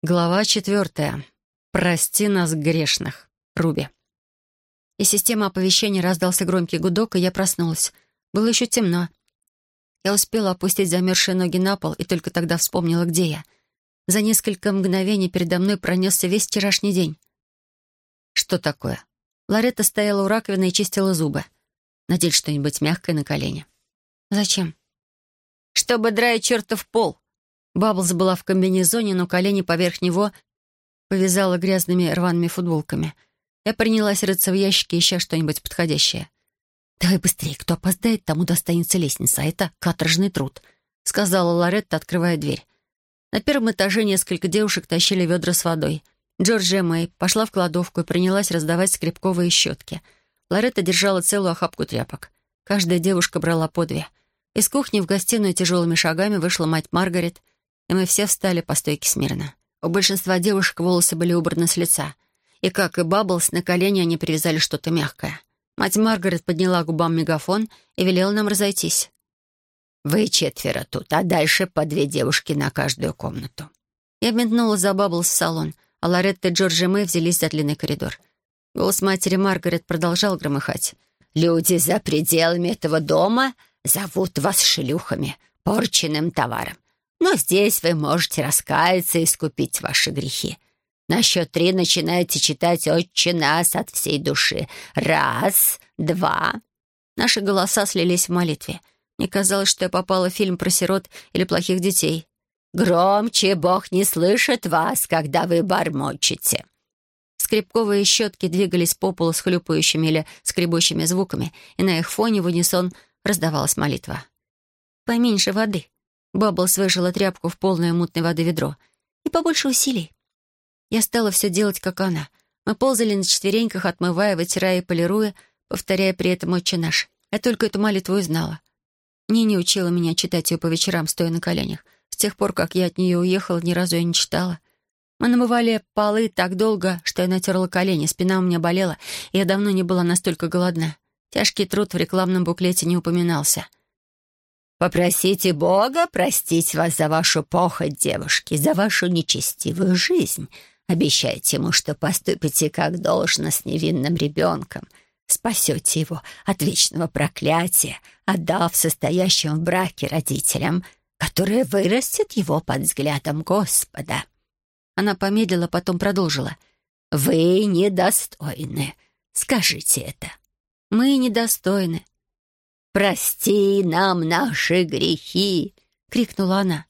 Глава четвертая. «Прости нас, грешных». Руби. Из системы оповещения раздался громкий гудок, и я проснулась. Было еще темно. Я успела опустить замерзшие ноги на пол и только тогда вспомнила, где я. За несколько мгновений передо мной пронесся весь вчерашний день. Что такое? Лоретта стояла у раковины и чистила зубы. Надеть что-нибудь мягкое на колени. Зачем? Чтобы драить чертов пол. Бабблс была в комбинезоне, но колени поверх него повязала грязными рваными футболками. Я принялась рыться в ящике, ища что-нибудь подходящее. «Давай быстрее, кто опоздает, тому достанется лестница, а это каторжный труд», — сказала Лоретта, открывая дверь. На первом этаже несколько девушек тащили ведра с водой. Джорджия Мэй пошла в кладовку и принялась раздавать скребковые щетки. Лоретта держала целую охапку тряпок. Каждая девушка брала по две. Из кухни в гостиную тяжелыми шагами вышла мать Маргарет — и мы все встали по стойке смирно. У большинства девушек волосы были убраны с лица. И, как и Бабблс, на колени они привязали что-то мягкое. Мать Маргарет подняла губам мегафон и велела нам разойтись. «Вы четверо тут, а дальше по две девушки на каждую комнату». Я метнула за Бабблс в салон, а Лоретта и Джорджи Мэй взялись за длинный коридор. Голос матери Маргарет продолжал громыхать. «Люди за пределами этого дома зовут вас шлюхами, порченным товаром. Но здесь вы можете раскаяться и искупить ваши грехи. На счет три начинаете читать «Отче нас» от всей души. Раз, два. Наши голоса слились в молитве. Мне казалось, что я попала в фильм про сирот или плохих детей. «Громче Бог не слышит вас, когда вы бормочете». Скребковые щетки двигались по полу с хлюпающими или скребущими звуками, и на их фоне в унисон раздавалась молитва. «Поменьше воды», Бабблс выжила тряпку в полное мутной воды ведро. «И побольше усилий». Я стала все делать, как она. Мы ползали на четвереньках, отмывая, вытирая и полируя, повторяя при этом «Отче наш». Я только эту молитву и знала. Нини учила меня читать ее по вечерам, стоя на коленях. С тех пор, как я от нее уехала, ни разу я не читала. Мы намывали полы так долго, что я натерла колени, спина у меня болела, и я давно не была настолько голодна. Тяжкий труд в рекламном буклете не упоминался — Попросите Бога простить вас за вашу похоть, девушки, за вашу нечестивую жизнь. Обещайте ему, что поступите как должно с невинным ребенком. Спасете его от вечного проклятия, отдав состоящим в браке родителям, которые вырастет его под взглядом Господа». Она помедлила, потом продолжила. «Вы недостойны. Скажите это». «Мы недостойны», «Прости нам наши грехи!» — крикнула она.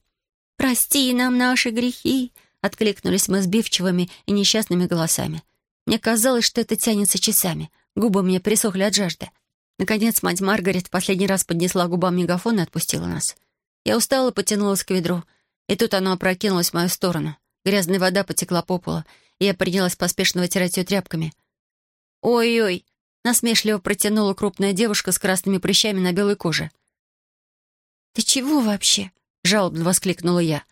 «Прости нам наши грехи!» — откликнулись мы сбивчивыми и несчастными голосами. Мне казалось, что это тянется часами. Губы мне присохли от жажды. Наконец, мать Маргарет в последний раз поднесла губам мегафон и отпустила нас. Я устала, потянулась к ведру. И тут оно опрокинулось в мою сторону. Грязная вода потекла по полу, и я принялась поспешно вытирать ее тряпками. «Ой-ой!» Насмешливо протянула крупная девушка с красными прыщами на белой коже. «Ты чего вообще?» — жалобно воскликнула я.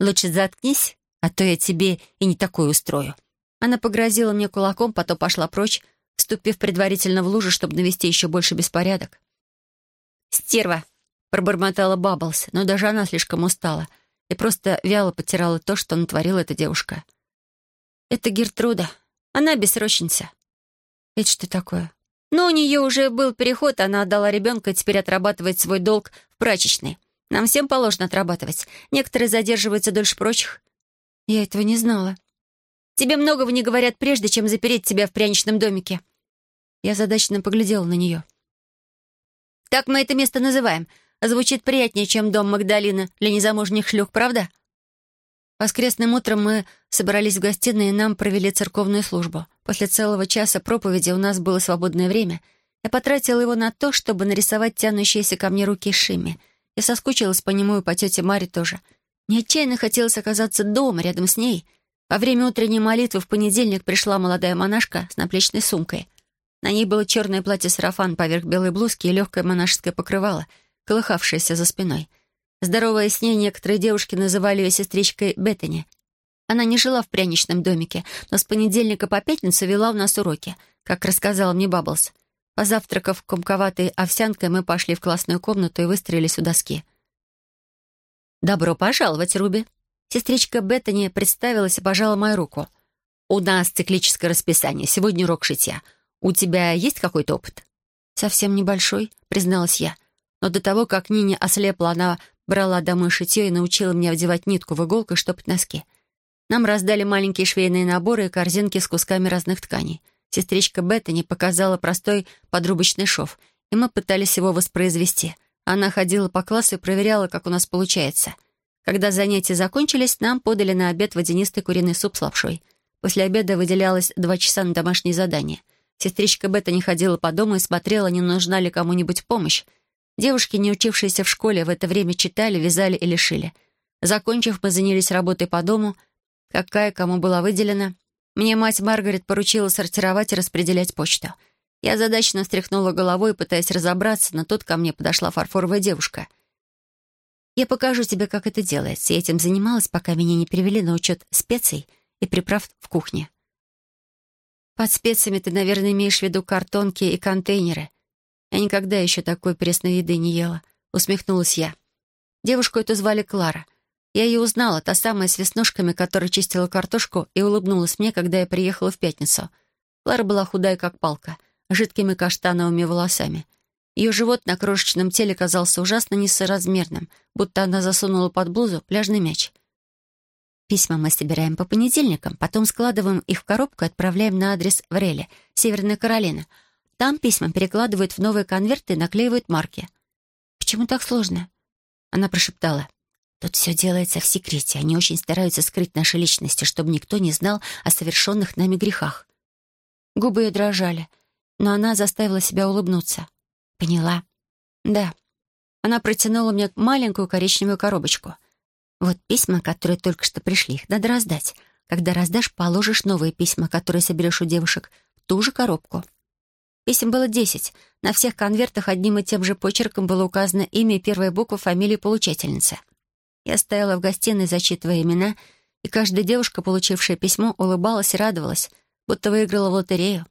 «Лучше заткнись, а то я тебе и не такое устрою». Она погрозила мне кулаком, потом пошла прочь, вступив предварительно в лужу, чтобы навести еще больше беспорядок. «Стерва!» — пробормотала Бабблс, но даже она слишком устала и просто вяло потирала то, что натворила эта девушка. «Это Гертруда. Она бессрочница. «Это что такое?» «Ну, у нее уже был переход, она отдала ребенка и теперь отрабатывает свой долг в прачечной. Нам всем положено отрабатывать. Некоторые задерживаются дольше прочих». «Я этого не знала». «Тебе многого не говорят прежде, чем запереть тебя в пряничном домике». Я задачно поглядела на нее. «Так мы это место называем. Звучит приятнее, чем дом Магдалины для незамужних шлюх, правда?» Воскресным утром мы собрались в гостиной, и нам провели церковную службу. После целого часа проповеди у нас было свободное время. Я потратила его на то, чтобы нарисовать тянущиеся ко мне руки Шимми. Я соскучилась по нему и по тете Маре тоже. Мне отчаянно хотелось оказаться дома, рядом с ней. Во время утренней молитвы в понедельник пришла молодая монашка с наплечной сумкой. На ней было черное платье-сарафан поверх белой блузки и легкое монашеское покрывало, колыхавшееся за спиной — Здоровая с ней, некоторые девушки называли ее сестричкой Беттани. Она не жила в пряничном домике, но с понедельника по пятницу вела у нас уроки, как рассказала мне Бабблс. Позавтракав комковатой овсянкой, мы пошли в классную комнату и выстроились у доски. «Добро пожаловать, Руби!» Сестричка Беттани представилась и пожала мою руку. «У нас циклическое расписание. Сегодня урок шитья. У тебя есть какой-то опыт?» «Совсем небольшой», — призналась я. Но до того, как Нине ослепла, она брала домой шитье и научила меня вдевать нитку в иголку штопать носки. Нам раздали маленькие швейные наборы и корзинки с кусками разных тканей. Сестричка Беттани показала простой подрубочный шов, и мы пытались его воспроизвести. Она ходила по классу и проверяла, как у нас получается. Когда занятия закончились, нам подали на обед водянистый куриный суп с лапшой. После обеда выделялось два часа на домашние задания. Сестричка Бетта не ходила по дому и смотрела, не нужна ли кому-нибудь помощь. Девушки, не учившиеся в школе, в это время читали, вязали или шили. Закончив, мы занялись работой по дому, какая кому была выделена. Мне мать Маргарет поручила сортировать и распределять почту. Я задачно встряхнула головой, пытаясь разобраться, но тут ко мне подошла фарфоровая девушка — я покажу тебе, как это делается. Я этим занималась, пока меня не перевели на учет специй и приправ в кухне. Под специями ты, наверное, имеешь в виду картонки и контейнеры. Я никогда еще такой пресной еды не ела. Усмехнулась я. Девушку эту звали Клара. Я ее узнала, та самая с веснушками, которая чистила картошку и улыбнулась мне, когда я приехала в пятницу. Клара была худая, как палка, с жидкими каштановыми волосами. Ее живот на крошечном теле казался ужасно несоразмерным, будто она засунула под блузу пляжный мяч. Письма мы собираем по понедельникам, потом складываем их в коробку и отправляем на адрес в Реле, Северная Каролина. Там письма перекладывают в новые конверты и наклеивают марки. «Почему так сложно?» Она прошептала. «Тут все делается в секрете. Они очень стараются скрыть наши личности, чтобы никто не знал о совершенных нами грехах». Губы ее дрожали, но она заставила себя улыбнуться. «Поняла». «Да». Она протянула мне маленькую коричневую коробочку. «Вот письма, которые только что пришли, их надо раздать. Когда раздашь, положишь новые письма, которые соберешь у девушек, в ту же коробку». Писем было десять. На всех конвертах одним и тем же почерком было указано имя и первая буква фамилии получательницы. Я стояла в гостиной, зачитывая имена, и каждая девушка, получившая письмо, улыбалась и радовалась, будто выиграла в лотерею.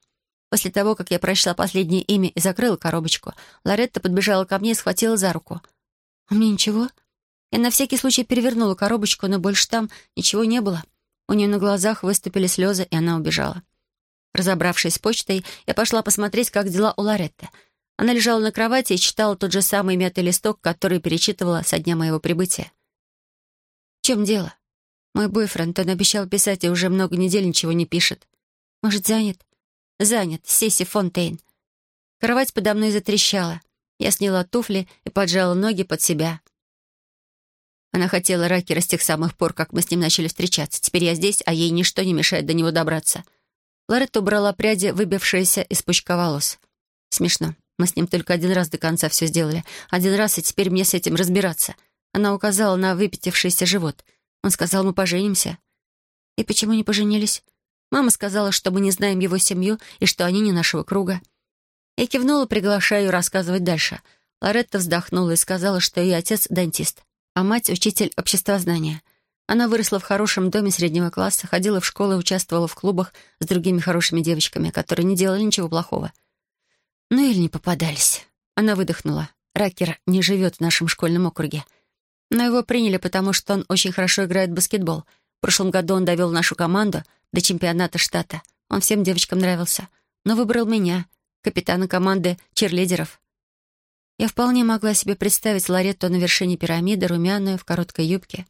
После того, как я прочла последнее имя и закрыла коробочку, Лоретта подбежала ко мне и схватила за руку. «А мне ничего?» Я на всякий случай перевернула коробочку, но больше там ничего не было. У нее на глазах выступили слезы, и она убежала. Разобравшись с почтой, я пошла посмотреть, как дела у Лоретты. Она лежала на кровати и читала тот же самый мятый листок, который перечитывала со дня моего прибытия. «В чем дело? Мой бойфренд, он обещал писать, и уже много недель ничего не пишет. Может, занят? Занят, Сиси Фонтейн. Кровать подо мной затрещала. Я сняла туфли и поджала ноги под себя. Она хотела Ракера с тех самых пор, как мы с ним начали встречаться. Теперь я здесь, а ей ничто не мешает до него добраться. Лоретта убрала пряди, выбившиеся из пучка волос. Смешно. Мы с ним только один раз до конца все сделали. Один раз, и теперь мне с этим разбираться. Она указала на выпятившийся живот. Он сказал, мы поженимся. И почему не поженились? Мама сказала, что мы не знаем его семью и что они не нашего круга. Я кивнула, приглашая ее рассказывать дальше. Лоретта вздохнула и сказала, что ее отец — дантист, а мать — учитель обществознания. Она выросла в хорошем доме среднего класса, ходила в школу и участвовала в клубах с другими хорошими девочками, которые не делали ничего плохого. Ну или не попадались. Она выдохнула. Ракер не живет в нашем школьном округе. Но его приняли, потому что он очень хорошо играет в баскетбол. В прошлом году он довел нашу команду — до чемпионата штата. Он всем девочкам нравился, но выбрал меня, капитана команды черлидеров. Я вполне могла себе представить Ларетту на вершине пирамиды, румяную, в короткой юбке.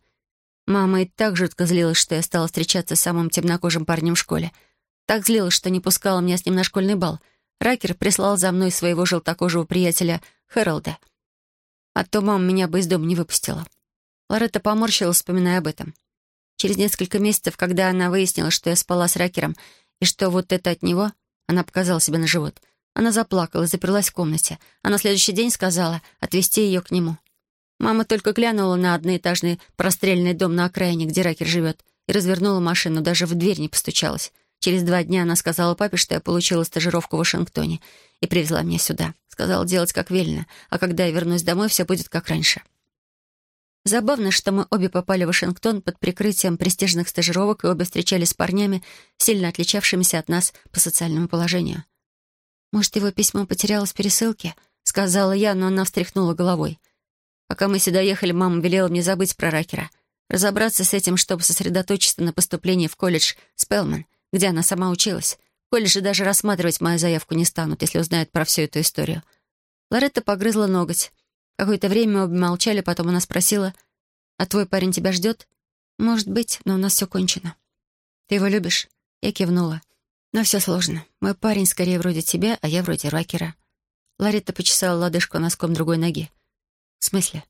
Мама и так жутко злилась, что я стала встречаться с самым темнокожим парнем в школе. Так злилась, что не пускала меня с ним на школьный бал. Ракер прислал за мной своего желтокожего приятеля Хэролда. А то мама меня бы из дома не выпустила. Лоретта поморщилась, вспоминая об этом. Через несколько месяцев, когда она выяснила, что я спала с Ракером, и что вот это от него, она показала себе на живот. Она заплакала, заперлась в комнате, а на следующий день сказала отвезти ее к нему. Мама только глянула на одноэтажный простреленный дом на окраине, где Ракер живет, и развернула машину, даже в дверь не постучалась. Через два дня она сказала папе, что я получила стажировку в Вашингтоне и привезла меня сюда. Сказала делать как велено, а когда я вернусь домой, все будет как раньше. Забавно, что мы обе попали в Вашингтон под прикрытием престижных стажировок и обе встречались с парнями, сильно отличавшимися от нас по социальному положению. «Может, его письмо потерялось в пересылке?» — сказала я, но она встряхнула головой. Пока мы сюда ехали, мама велела мне забыть про Ракера. Разобраться с этим, чтобы сосредоточиться на поступлении в колледж Спелман, где она сама училась. В даже рассматривать мою заявку не станут, если узнают про всю эту историю. Лоретта погрызла ноготь. Какое-то время мы обе молчали, потом она спросила, «А твой парень тебя ждет?» «Может быть, но у нас все кончено». «Ты его любишь?» Я кивнула. «Но все сложно. Мой парень скорее вроде тебя, а я вроде Ракера». Лоретта почесала лодыжку носком другой ноги. «В смысле?»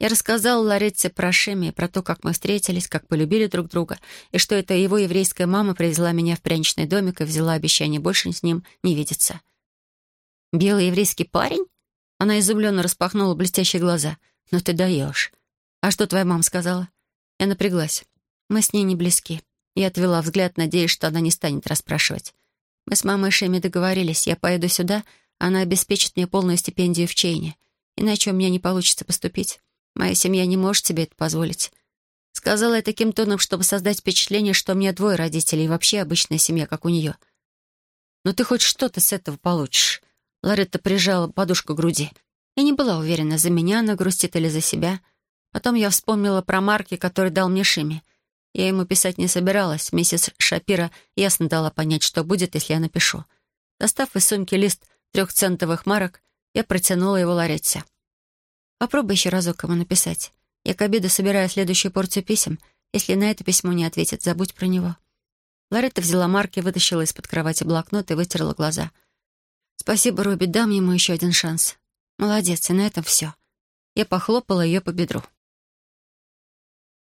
Я рассказала Лоретте про Шеми, про то, как мы встретились, как полюбили друг друга, и что это его еврейская мама привезла меня в пряничный домик и взяла обещание больше с ним не видеться. «Белый еврейский парень?» Она изумленно распахнула блестящие глаза. «Ну ты даешь. А что твоя мама сказала?» Я напряглась. Мы с ней не близки. Я отвела взгляд, надеясь, что она не станет расспрашивать. Мы с мамой Шеми договорились. Я поеду сюда, она обеспечит мне полную стипендию в Чейне. Иначе у меня не получится поступить. Моя семья не может себе это позволить. Сказала я таким тоном, чтобы создать впечатление, что у меня двое родителей и вообще обычная семья, как у нее. «Но ты хоть что-то с этого получишь?» Лоретта прижала подушку к груди. Я не была уверена, за меня она грустит или за себя. Потом я вспомнила про марки, которые дал мне Шими. Я ему писать не собиралась. Миссис Шапира ясно дала понять, что будет, если я напишу. Достав из сумки лист трехцентовых марок, я протянула его Лоретте. Попробуй еще разок ему написать. Я к обеду собираю следующую порцию писем. Если на это письмо не ответит, забудь про него». Лоретта взяла марки, вытащила из-под кровати блокнот и вытерла глаза. «Спасибо, Робби, дам ему еще один шанс. Молодец, и на этом все». Я похлопала ее по бедру.